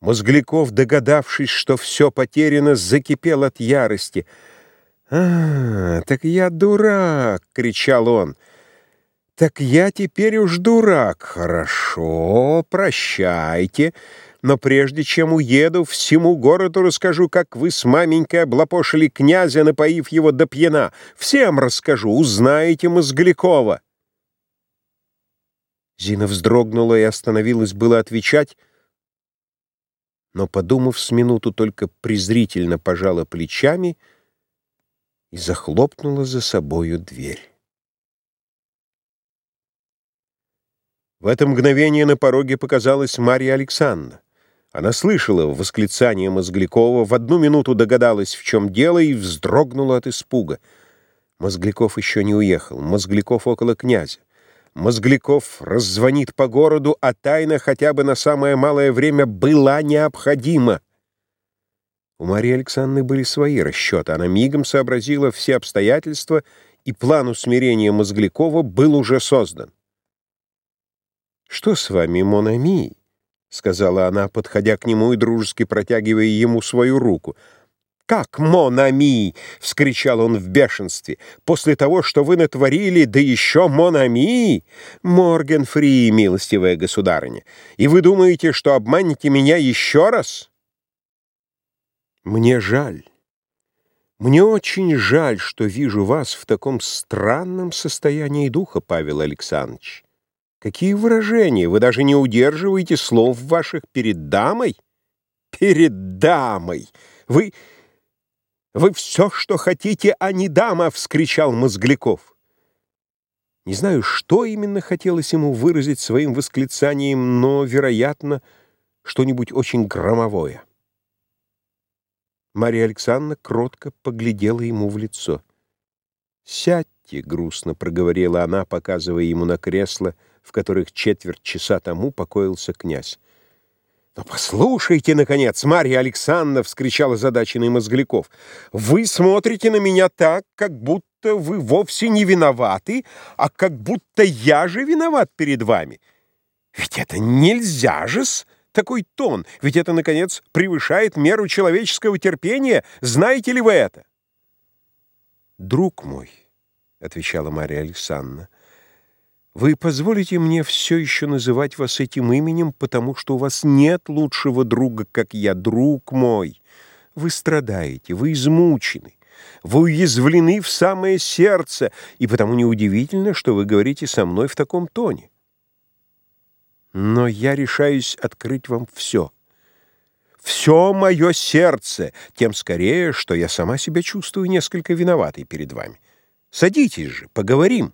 Мозгляков, догадавшись, что все потеряно, закипел от ярости. «А, так я дурак!» — кричал он. «Так я теперь уж дурак. Хорошо, прощайте. Но прежде чем уеду, всему городу расскажу, как вы с маменькой облапошили князя, напоив его до пьяна. Всем расскажу, узнаете Мозглякова». Зина вздрогнула и остановилась было отвечать, но, подумав с минуту, только презрительно пожала плечами и захлопнула за собою дверь. В это мгновение на пороге показалась Марья Александровна. Она слышала восклицание Мозглякова, в одну минуту догадалась, в чем дело, и вздрогнула от испуга. Мозгляков еще не уехал, Мозгляков около князя. Мозгляков раззвонит по городу, а тайна хотя бы на самое малое время была необходима. У Марии Александровны были свои расчеты. Она мигом сообразила все обстоятельства, и план усмирения Мозглякова был уже создан. «Что с вами, Монами?» — сказала она, подходя к нему и дружески протягивая ему свою руку — «Как, Монами!» — вскричал он в бешенстве. «После того, что вы натворили, да еще Монами! Морген Фри, милостивая государыня! И вы думаете, что обманете меня еще раз?» «Мне жаль. Мне очень жаль, что вижу вас в таком странном состоянии духа, Павел Александрович. Какие выражения! Вы даже не удерживаете слов ваших перед дамой?» «Перед дамой! Вы...» «Вы все, что хотите, а не дама!» — вскричал Мозгляков. Не знаю, что именно хотелось ему выразить своим восклицанием, но, вероятно, что-нибудь очень громовое. Мария Александровна кротко поглядела ему в лицо. «Сядьте», — грустно проговорила она, показывая ему на кресло, в которых четверть часа тому покоился князь. «Но послушайте, наконец, Марья Александровна!» — вскричал озадаченный Мозгляков. «Вы смотрите на меня так, как будто вы вовсе не виноваты, а как будто я же виноват перед вами. Ведь это нельзя же-с, такой тон, ведь это, наконец, превышает меру человеческого терпения. Знаете ли вы это?» «Друг мой», — отвечала Марья Александровна, — вы позволите мне все еще называть вас этим именем, потому что у вас нет лучшего друга, как я, друг мой. Вы страдаете, вы измучены, вы уязвлены в самое сердце, и потому неудивительно, что вы говорите со мной в таком тоне. Но я решаюсь открыть вам все. Все мое сердце, тем скорее, что я сама себя чувствую несколько виноватой перед вами. Садитесь же, поговорим.